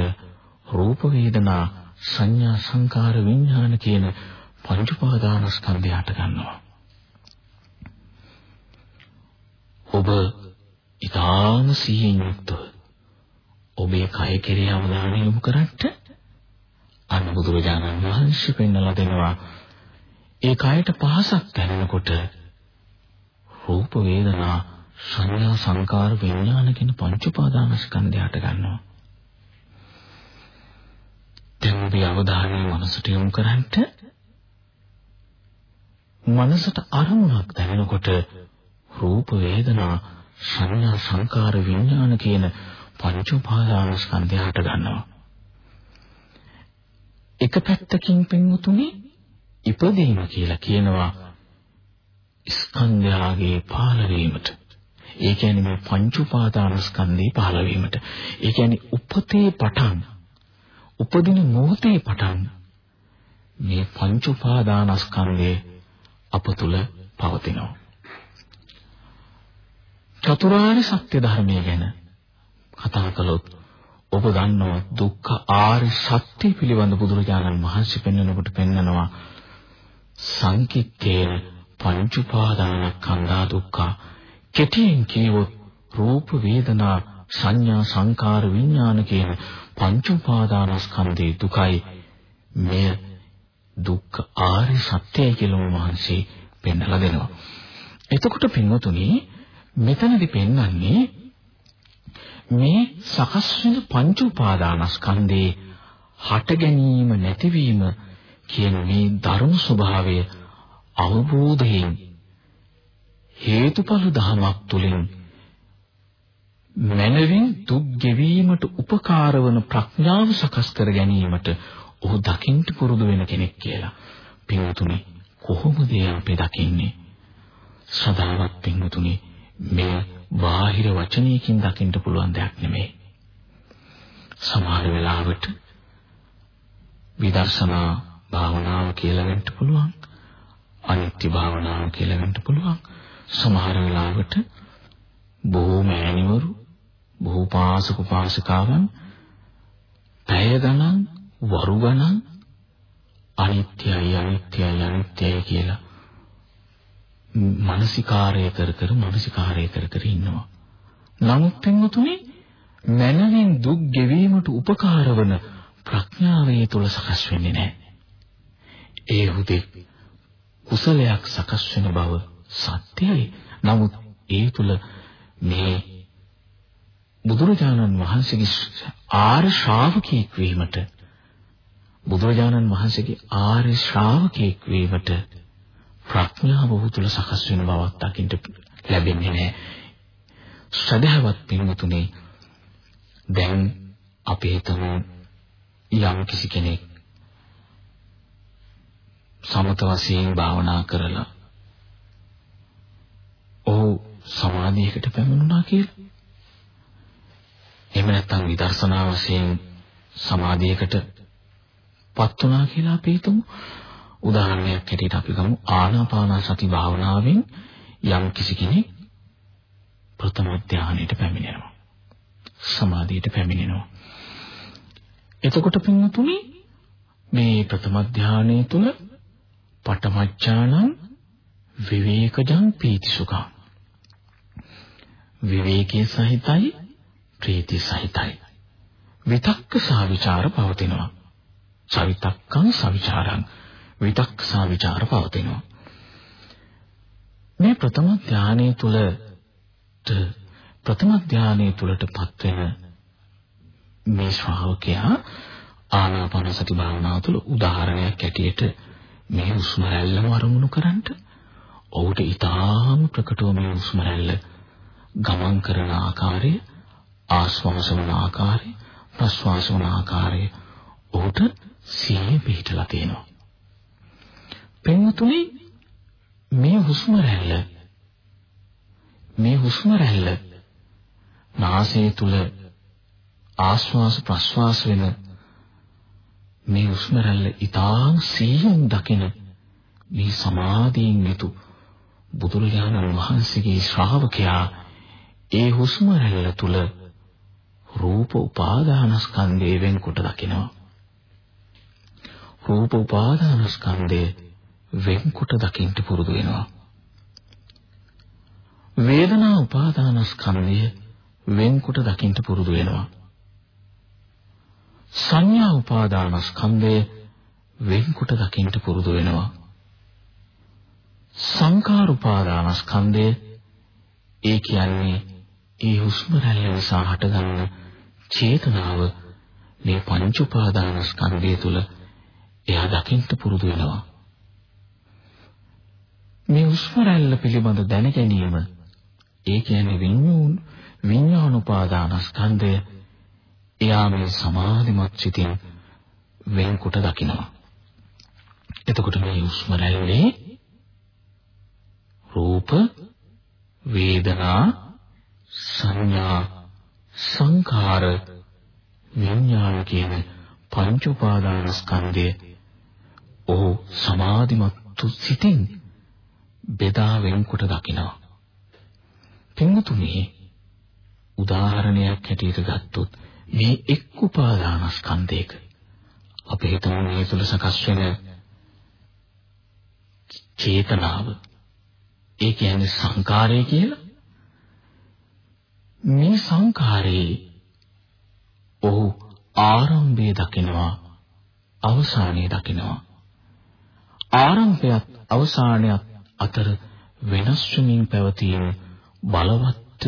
[SPEAKER 1] රූප වේදනා සංඥා සංකාර විඥාන කියන පංච උපාදානස්කන්ධය හට ගන්නවා. ඔබ ඊටාම සිහියෙන් යුක්තව ඔබේ කය කෙරෙහි අවධානය යොමු කරන්න අන්න බුදුරජාණන් වහන්සේ පෙන්වලා දෙනවා. ඒ කයට පහසක් දැනෙනකොට රූප වේදනා සංඥා සංකාර විඥාන කියන පංච උපාදානස්කන්ධය හට ගන්නවා. දැන් ඔබේ අවධානය මනසට යොමු කරන්න මනසට අරමුණක් දැනෙනකොට රූප වේදනා සංඥා සංකාර විඥාන කියන පංච උපාදානස්කන්ධය හට ගන්නවා. එක පැත්තකින් පින්වතුනි ඉපදීම කියලා කියනවා ස්කන්ධයාගේ පහළ වීමට. ඒ කියන්නේ මේ පංච උපාදානස්කන්ධේ පහළ වීමට. ඒ කියන්නේ උපතේ පටන් උපදින මොහොතේ පටන් මේ පංච උපාදානස්කන්ධේ අප තුල පවතිනවා. චතුරාර්ය සත්‍ය ධර්මය ගැන කතා කළොත් ඔබ දන්නවා දුක්ඛ ආර්ය සත්‍ය පිළිබඳ බුදුරජාණන් වහන්සේ පෙන්වනකොට පෙන්නනවා සංකිට්ඨේන පංච උපාදානස්කන්ධා දුක්ඛ කෙටියෙන් කියවොත් රූප වේදනා සංඥා සංකාර විඥාන කියන පංච උපාදානස්කන්ධේ දුකයි මෙය දුක්ඛ ආර්ය සත්‍යය කියලා මහන්සේ පෙන්වලා දෙනවා. එතකොට පින්වතුනි මෙතනදී පෙන්වන්නේ මේ සකස් වෙන පංච උපාදානස්කන්ධේ හට ගැනීම නැතිවීම කියන මේ ධර්ම ස්වභාවය අවබෝධයෙන් හේතුඵල ධමයක් තුලින් මනවින් දුක් ගෙවීමට උපකාර වන ප්‍රඥාව සකස් කර ගැනීමට ඔහු දකින්න පුරුදු වෙන කෙනෙක් කියලා. පින්තුනි කොහොමද අපි දකින්නේ? සදාවත් පින්තුනි මේ බාහිර වචනයකින් දකින්න පුළුවන් දෙයක් නෙමෙයි. සමහර වෙලාවට විදර්ශනා භාවනාව කියලා වෙන්න පුළුවන්. අනිත්‍ය භාවනාව කියලා වෙන්න පුළුවන්. සමහර වෙලාවට බොහෝ මෑණිවරු බොහෝ පාසක පාසිකාවන් පැය ගණන් වරු ගණන් අනිත්‍යයි අනිත්‍යයි අනිත්‍යයි කියලා මානසිකාරය කර කර මානසිකාරය කර කර ඉන්නවා. නමුත් පින්වතුනි මනමින් දුක් ගෙවීමට උපකාර වන ප්‍රඥාවේ තුල සකස් වෙන්නේ නැහැ. ඒ හුදෙක් කුසලයක් සකස් වෙන බව සත්‍යයි. නමුත් ඒ තුල මේ බුදුරජාණන් වහන්සේගේ ආර්ය ශ්‍රාවකෙක් වීමට බුදුරජාණන් වහන්සේගේ ආර්ය ශ්‍රාවකෙක් වීමට ප්‍රඥාව ඔහු තුල සකස් වෙන බවක් දකින්න ලැබෙන්නේ නැහැ. සදහවත් පින්වතුනි දැන් අපි හිතමු යම් කිසි කෙනෙක් සමත වශයෙන් භාවනා කරලා ඔහු සමාධියකට පැමිණුණා කියලා. එහෙම නැත්නම් විදර්ශනා වශයෙන් සමාධියකට පත් වුණා කියලා අපි හිතමු. උදාහරණයක් හැටියට අපි ගමු. ආනාපාන සති භාවනාවෙන් යම් කිසි කෙනෙක් ප්‍රථම ධානයට පැමිණෙනවා. සමාධියට පැමිණෙනවා. එතකොට පින්තුනි මේ ප්‍රථම ධානයේ තුල පඨමඥානං විවේකජං පීතිසුඛං. විවේකයේ සහිතයි ප්‍රීති සහිතයි. විතක්ක සාවිචාර පවතිනවා. සවිතක්කං සවිචාරං. විතක්ක සාවිචාර පවතිනවා මේ ප්‍රථම ධානයේ තුල ප්‍රථම ධානයේ තුලටපත් වෙන මේ ශ්‍රාවකයා ආනාපාන සති භාවනාව තුළ උදාහරණයක් ඇටියට මේ හුස්ම රැල්ලම අරමුණු කරන්ට ඔහුට ඊටාම ප්‍රකටව මේ හුස්ම රැල්ල ගමන් කරන ආකාරය ආශ්වාස වන ආකාරය ප්‍රශ්වාස වන ආකාරය ඔහුට සිහිය පිහිටලා තියෙනවා. පෙන්වතුනි මේ හුස්ම රැල්ල මේ හුස්ම රැල්ල නාසය තුල ආශ්වාස ප්‍රශ්වාස වෙන මේ හුස්ම රැල්ල ඊටාම් සිහියෙන් දකින මේ සමාධියෙන් යුතු බුදුරජාණන් වහන්සේගේ ශ්‍රාවකයා ඒ හුස්ම රැල්ල තුල රූප උපාදානස්කන්ධය වෙන්කොට දකිනවා. රූප උපාදානස්කන්ධය වෙන්කොට දකින්න පුරුදු වෙනවා. වේදනා උපාදානස්කන්ධය වෙන්කොට දකින්න පුරුදු වෙනවා. සංඥා උපාදානස්කන්ධය වෙන්කොට දකින්න පුරුදු වෙනවා. සංකාර උපාදානස්කන්ධය ඒ කියන්නේ ඒ හුස්ම රැල්ල නිසා හටගන්න චේතනාව මේ පංච උපාදානස්කන්ධය තුල එයා දකින්න පුරුදු වෙනවා. මේ හුස්ම රැල්ල පිළිබඳ දැන ගැනීම ඒ කියන්නේ විඤ්ඤාණ විඤ්ඤාණ උපාදානස්කන්ධය එයා මේ සමාධිමත් සිතින් වෙන්කොට දකිනවා. එතකොට මේ හුස්ම රැල්ලේ රූප වේදනා සංඥා සංඛාර විඥාන කියන පංච උපාදානස්කන්ධය ඔහු සමාධිමත් සිතින් බෙදා වෙන්කොට දකිනවා. පින්තුනි උදාහරණයක් හැටියට ගත්තොත් මේ එක් උපාදානස්කන්ධයක අපේ හිතමු මේ තුල සකස් වෙන චේතනාව. ඒ කියන්නේ සංකාරය කියලා. මේ සංකාරේ ඔහු ආරම්භය දකිනවා අවසානය දකිනවා. ආරම්භයත් අවසානයත් අතර වෙනස් වෙමින් පැවතීම බලවත්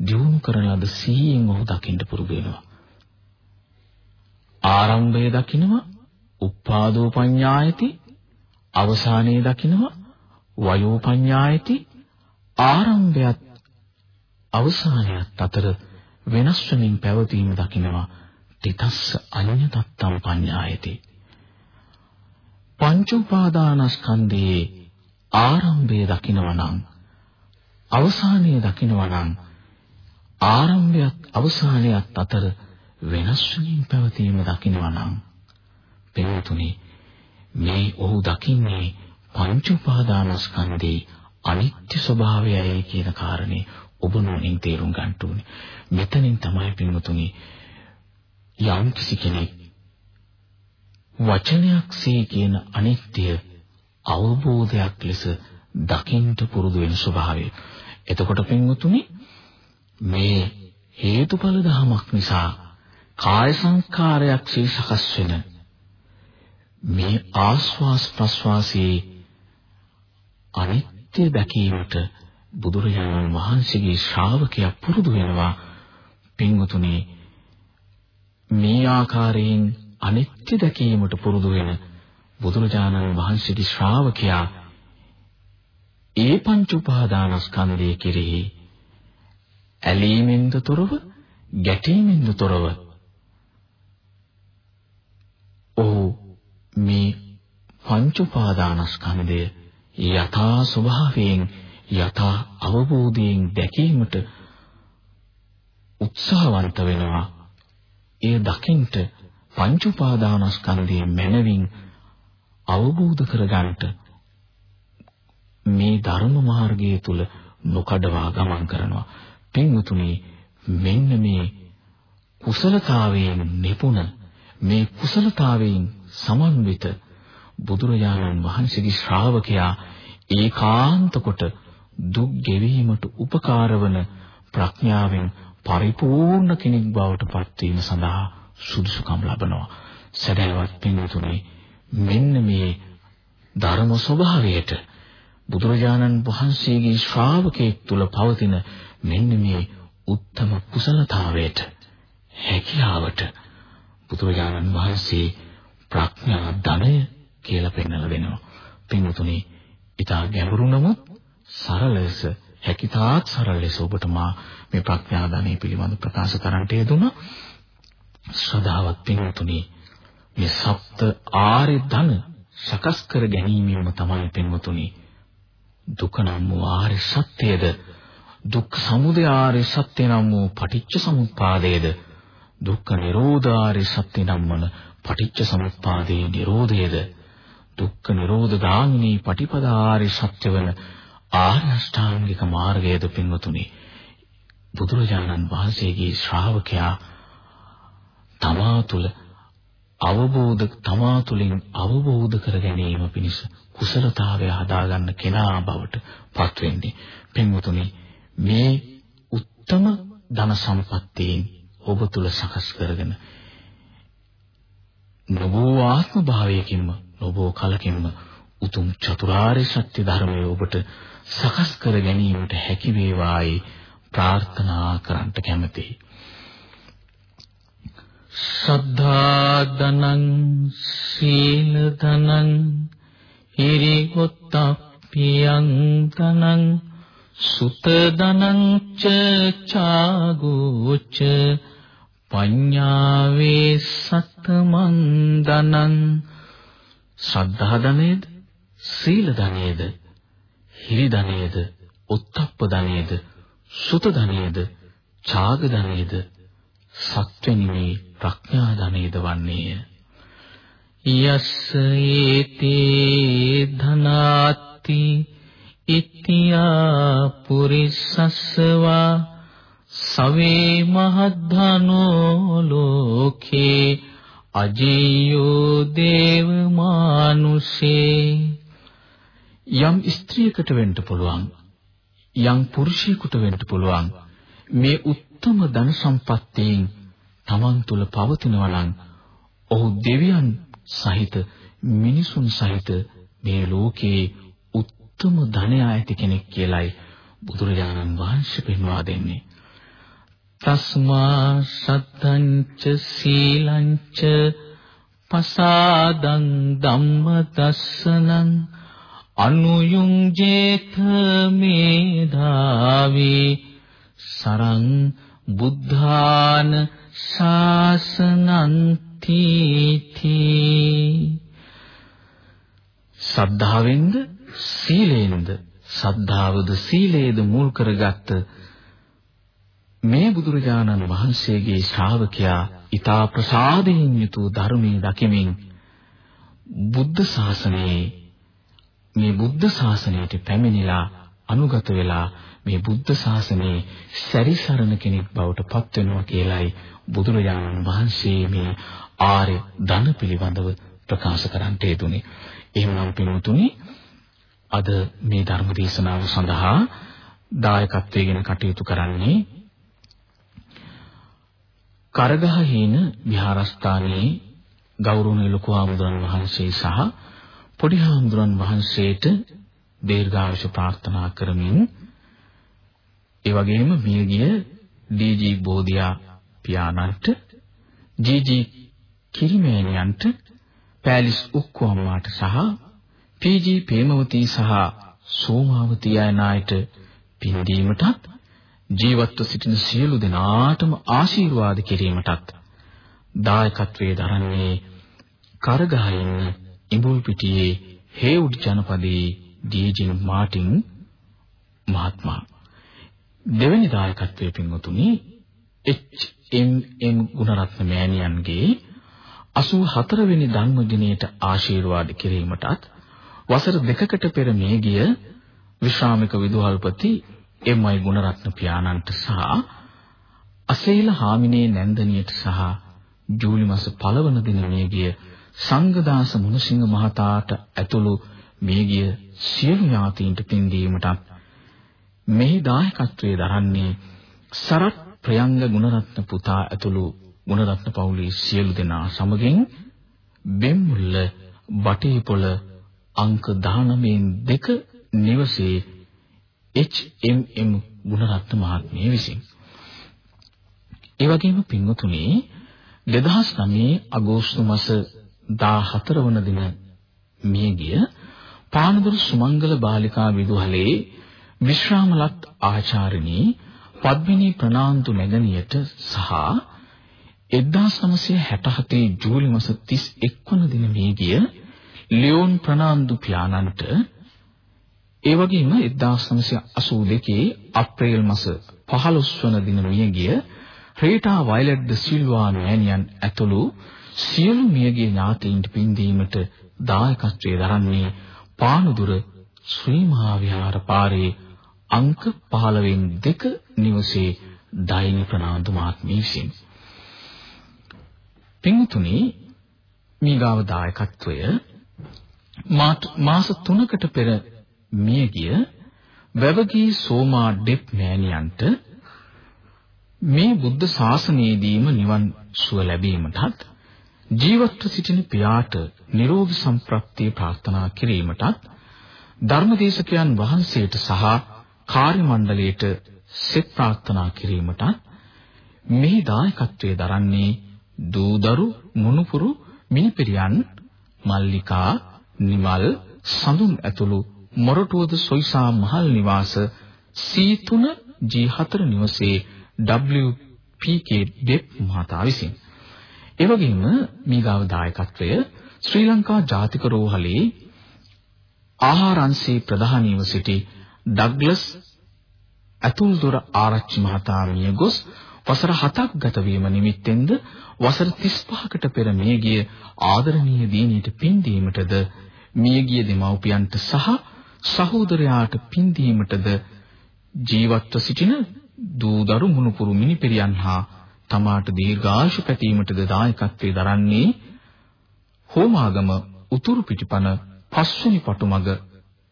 [SPEAKER 1] දියුණු කරන ලද සීයෙන් ඔහු දකින්න පුරුදු වෙනවා. ආරම්භය දකිනවා උපාදෝ පඤ්ඤායති අවසානයේ දකිනවා වයෝ පඤ්ඤායති ආරම්භයත් අවසානයත් අතර වෙනස් වෙමින් පැවතීම දකිනවා. තිතස්ස අඤ්ඤතත්තම් පඤ්ඤායති. පංච උපාදානස්කන්ධයේ ආරම්භය දකිනවා නම් අවසානය දකිනවා නම් ආරම්භයත් අවසානයත් අතර වෙනස් වීම පැවතීම දකිනවා නම් පෙනුතුනි මේ ඔහු දකින්නේ පංච උපාදානස්කන්ධේ අනිත්‍ය ස්වභාවයයි කියන කාරණේ ඔබ නොනින් තේරුම් ගන්න ඕනේ. මෙතනින් තමයි පින්වතුනි යම් කිසි කෙනෙක් වචනයක් සේ කියන අනිත්‍ය අවබෝධයක් ලෙස දකින්න පුරුදු වෙන ස්වභාවය. එතකොට පින්වතුනි මේ හේතුඵල ධමයක් නිසා කාය සංස්කාරයක් සේ සකස් වෙන මේ ආස්වාස් ප්‍රස්වාසයේ අනිත්‍ය දැකීමට බුදුරජාණන් වහන්සේගේ ශ්‍රාවකයා පුරුදු වෙනවා පින්වතුනි මේ ආකාරයෙන් අනිත්‍ය දැකීමට පුරුදු වෙන බුදුරජාණන් වහන්සේගේ ශ්‍රාවකයා ඒ පංච උපාදානස්කන්ධය කෙරෙහි ඇලීමෙන්ද තොරව ගැටීමෙන්ද තොරව ඔහු මේ පංච උපාදානස්කන්ධය යථා ස්වභාවයෙන් යථා අවබෝධයෙන් දැකීමට උත්සාහවන්ත වෙනවා. එය දකින්ට පංච උපාදානස්කන්ධයේ මනවින් අවබෝධ කරගන්නට මේ ධර්ම මාර්ගය තුල නොකඩවා ගමන් කරනවා. පින්වතුනි මෙන්න මේ කුසලතාවයෙන් නිපුණ මේ කුසලතාවයෙන් සමන්විත බුදුරජාණන් වහන්සේගේ ශ්‍රාවකයා ඒකාන්ත කොට දුක් ගෙවීමට උපකාර වන ප්‍රඥාවෙන් පරිපූර්ණ කෙනෙක් බවට පත්වීම සඳහා සුදුසුකම් ලබනවා. සදහවත් පින්තුනේ මෙන්න මේ ධර්ම ස්වභාවයට බුදුරජාණන් වහන්සේගේ ශ්‍රාවකයෙක් තුල පවතින මෙන්න මේ උත්තම කුසලතාවයට හැකියාවට බුදුරජාණන් වහන්සේ ප්‍රඥා ධනය කියලා පෙන්වලා දෙනවා. පින්තුනේ ඊට ගැඹුරු නමුත් සරල ලෙස හැකිතාක් සරල ලෙස ඔබට මා මේ ප්‍රඥා ධනෙ පිළිබඳ ප්‍රකාශ කරන්නට යෙදුණා. ශ්‍රද්ධාවත් පින්වතුනි මේ සප්ත ආර්ය ධන සකස් කර ගැනීමම තමයි පින්වතුනි දුක නම් වූ ආර්ය සත්‍යයද? දුක් සමුදය ආර්ය සත්‍ය නම් වූ පටිච්ච සමුප්පාදයේද? දුක්ඛ නිරෝධ ආර්ය සත්‍ය නම් වන පටිච්ච සමුප්පාදයේ නිරෝධයේද? දුක්ඛ නිරෝධ ගාමිනී පටිපදා ආර්ය සත්‍ය වන ආර්ය අෂ්ටාංගික මාර්ගයද පින්වතුනි බුදුරජාණන් වහන්සේගේ ශ්‍රාවකයා තමා තුළ අවබෝධ තමා තුළින් අවබෝධ කර ගැනීම පිණිස කුසලතාවය හදාගන්න කෙනා බවට පත් වෙන්නේ පින්වතුනි මේ උත්තම ධන සම්පත්තියෙන් ඔබ තුල සකස් කරගෙන නබෝ ආත්ම භාවයකින්ම නබෝ කලකින්ම උතුම් චතුරාර්ය සත්‍ය ධර්මය ඔබට සකස් කර ගැනීමට හැකි වේවායි ප්‍රාර්ථනා කරන්නට කැමැතියි. සද්ධා දනං සීල දනං හිරිගොත්තප්පියං දනං සුත දනං ච චාගෝච පඤ්ඤාවේ සත්තමන් දනං ශ්‍රද්ධා ධනේද සීල ධනේද හිරි ධනේද උත්තප්ප ධනේද සුත ධනේද ඡාග ධනේද සත්වෙනි මේ ප්‍රඥා ධනේද වන්නේය යස්ස ඒතේ ධනාති ඉත්‍යා පුරිසස්සවා සවේ මහද්ධනෝ ලෝකේ අජීයෝ දේව මානුෂේ. යම් ස්ත්‍රියකට වෙන්න පුළුවන් යම් පුරුෂයෙකුට වෙන්න පුළුවන් මේ උත්තම ධන සම්පත්තියෙන් Taman තුල පවතිනවා නම් ඔහු දෙවියන් සහිත මිනිසුන් සහිත මේ ලෝකේ උත්තම ධනය ඇති කෙනෙක් කියලයි බුදුරජාණන් වහන්සේ පෙන්වා දෙන්නේ. තස්මා සත්තංච සීලංච පසාදං ධම්ම දස්සනං අනුයුංජේත මේධාවේ සරං බුද්ධාන ශාසනං තීති සද්ධාවෙන්ද සීලෙන්ද? සද්ධාවද සීලේද මුල් කරගත්ත මේ බුදුරජාණන් වහන්සේගේ ශ්‍රාවකයා ඊතා ප්‍රසාදයෙන් යුතු ධර්මයේ දකිමින් බුද්ධ ශාසනයේ මේ බුද්ධ ශාසනයට පැමිණිලා අනුගත වෙලා මේ බුද්ධ ශාසනයේ සැරිසරන කෙනෙක් බවට පත් වෙනවා කියලයි බුදුරජාණන් වහන්සේ මේ ආර්ය ධන පිළිබඳව ප්‍රකාශ කරන්නට යෙදුනේ. එහෙමනම් පින්තුනි අද මේ ධර්ම දේශනාව සඳහා දායකත්වයෙන් කටයුතු කරන්නේ කරගහහින විහාරස්ථානයේ ගෞරවනීය ලොකු ආමුදුරන් වහන්සේ සහ පොඩි ආමුදුරන් වහන්සේට දීර්ඝායුෂ ප්‍රාර්ථනා කරමින් ඒ වගේම මියගිය ඩී.ජී. බෝධියා පියාණන්ට ජී.ජී. කිරිමේනියන්ට පැලිස් උක්කුම්මාට සහ පී.ජී. ප්‍රේමවතී සහ සෝමාවතී යන අයට පින් දීමටත් ජීවත්ව සිටින සියලු දෙනාටම ආශිර්වාද කිරීමටත් දායකත්වයේ දරන්නේ කරගහින් ඉඹුල් පිටියේ හේවුඩ් ජනපදයේ ඩීජින් මාටින් මහත්මයා දෙවැනි දායකත්වයේ පින්වතුනි එච්.එම්.එම්. ගුණරත්න මෑණියන්ගේ 84 වෙනි ධම්මදිනයට ආශිර්වාද කිරීමටත් වසර දෙකකට පෙර මේ ගිය විශ්‍රාමික විදුහල්පති එම්.අයි. ගුණරත්න පියාණන්ට සහ අසේල හාමිනේ නැන්දනියට සහ ජූලි මාස පළවන දින මේ ගිය සංඝදාස මුණසිංහ මහතාට ඇතුළු මේ ගිය සියලු ඥාතීන්ට පින් දීමටත් මෙහි දායකත්වයේ දරන්නේ සරත් ප්‍රයංග ගුණරත්න පුතා ඇතුළු ගුණරත්න පවුලේ සියලු දෙනා සමගින් බෙම්මුල්ල බටේපොළ අංක 19 දෙක නිවසේ HMM ගුණරත්න මහත්මිය විසින්. ඒ වගේම පින්වතුනි 2009 අගෝස්තු මාස 14 වන දින මියගිය පානදුර සුමංගල බාලිකා විදුහලේ විශ්‍රාමලත් ආචාර්යනී පද්මිනී ප්‍රනාන්දු මැදනියට සහ 1967 ජූලි මාස 31 වන දින මියගිය ලියෝන් ප්‍රනාන්දු පියාණන්ට ඒ වගේම 1982 අප්‍රේල් මාස 15 වන දින මියගිය රේටා වයලට් ද සිල්වා මෑණියන් ඇතුළු සියලු මියගිය ඥාතීන්ට පින් දීමට දායකත්වයේ දරන්නේ පානුදුර ශ්‍රී මහා විහාර පාරේ අංක 15න් 2 නිවසේ දෛනි ප්‍රනාන්දු මහත්මිය විසින්. පින්තුනි මීගාව දායකත්වය මාස 3කට පෙර මියගිය වැවගී සෝමා ඩෙප් මෑණියන්ට මේ බුද්ධ ශාසනයේදීම නිවන් සුව ලැබීමටත් ජීවත්ව සිටින පියාට නිරෝගී සම්ප්‍රාප්තිය ප්‍රාර්ථනා කිරීමටත් ධර්මදේශකයන් වහන්සේට සහ කාර්ය මණ්ඩලයට සෙත් ප්‍රාර්ථනා කිරීමටත් මේ දායකත්වයේ දරන්නේ දූදරු මුණුපුරු මිනිපිරියන් මල්ලිකා නිමල් සඳුන් ඇතුළු මොරටුවද සොයිසා මහල් නිවාස C3 G4 නිවසේ WPK දෙප් මහතා විසින්. ඒ වගේම මීගාව දායකත්වය ශ්‍රී ලංකා ජාතික රෝහලේ ආහාරංශේ ප්‍රධානීව සිටි ඩග්ලස් අතුල්දොර ආරච්චි මහතා මිය ගොස් වසර 7ක් ගත වීම නිමිත්තෙන්ද වසර 35කට පෙර මියගිය ආදරණීය දිනීට පින් දීමටද මියගිය දෙමව්පියන්ට සහ සහෝදරයාට පින් දීමටද ජීවත්ව සිටින දූ දරු මුණුපුරු මිනිපිරියන් හා තමාට දීර්ඝායුෂ පැතීමටද දායකත්වයේ දරන්නේ හෝමාගම උතුරු පිටිපන පස්වෙනි පටුමග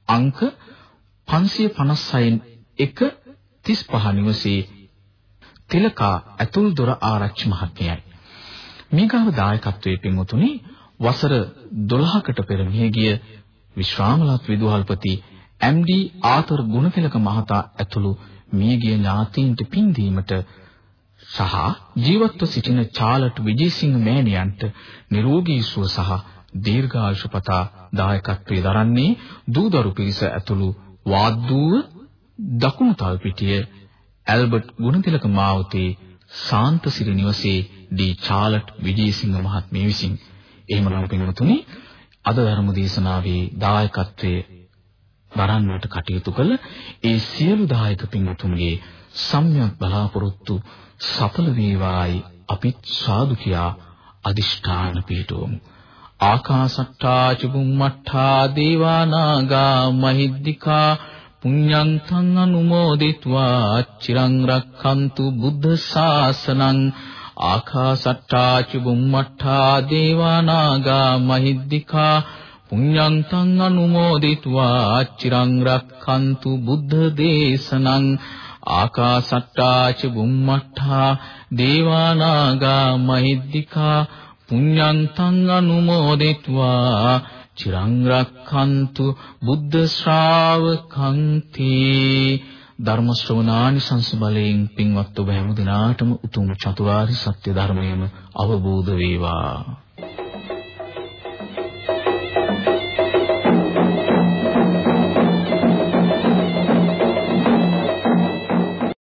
[SPEAKER 1] අංක 556න් 1 35 නිවසේ තිලකා ඇතුල් දොර ආරච්චි මහත්මියයි. මේගාව දායකත්වයේ පින්වතුනි වසර 12කට පෙර මියගිය විශ්‍රාමලත් විදුහල්පති එම්.ඩී. ආතර් ගුණතිලක මහතා ඇතුළු මියගිය ඥාතීන්ට පින් දීමට සහ ජීවත්ව සිටින චාලට් විජේසිංහ මෑණියන්ට නිරෝගී සුව සහ දීර්ඝායුෂ පතා දායකත්වයේ දරන්නේ දූදරු පිරිස ඇතුළු වාද්දුව දකුණු තල්පිටිය ඇල්බර්ට් ගුණතිලක මාවතේ සාන්තසිරි නිවසේ ඩී චාලට් විජේසිංහ මහත්මිය විසින් එහෙමනම් පින්වතුනි අද ධර්ම දේශනාවේ දායකත්වයේ වරන්වට කටයුතු කළ ඒ සියලු දායක පින්වතුන්ගේ සම්‍යක් බලාපොරොත්තු සඵල වේවායි අපිත් සාදු කියා අදිෂ්ඨාන පිටවමු ආකාසට්ටා චුම්මට්ටා දේවානාගා මහිද්దికා පුඤ්ඤං තං අනුමෝදිත्वा චිරං රක්ඛන්තු බුද්ධ ශාසනං ආකාසට්ටා චුම්මට්ටා දේවානාගා මහිද්దికා පුඤ්ඤං තං අනුමෝදිත्वा චිරං රක්ඛන්තු බුද්ධ දේශනං ආකාසට්ටා චුම්මට්ටා දේවානාගා මහිද්దికා පුඤ්ඤන්තං අනුමෝදිත्वा චිරං රක්ඛන්තු බුද්ධ ශ්‍රාවකං තේ ධර්ම ශ්‍රවණානිසංස බලයෙන් පින්වත් ඔබ හැම දිනාටම උතුම් චතුරාර්ය සත්‍ය ධර්මයම අවබෝධ වේවා.